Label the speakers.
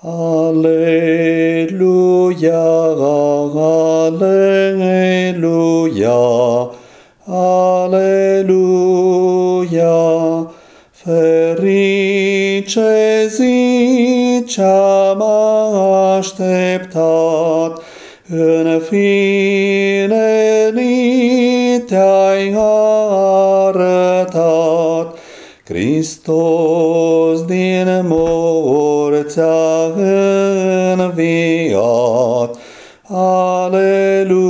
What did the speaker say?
Speaker 1: Aleluia, aleluia, aleluia, ferice zi ce-am așteptat, în fine ni te-ai arătat, Hristos Portaen viat. Alleluia.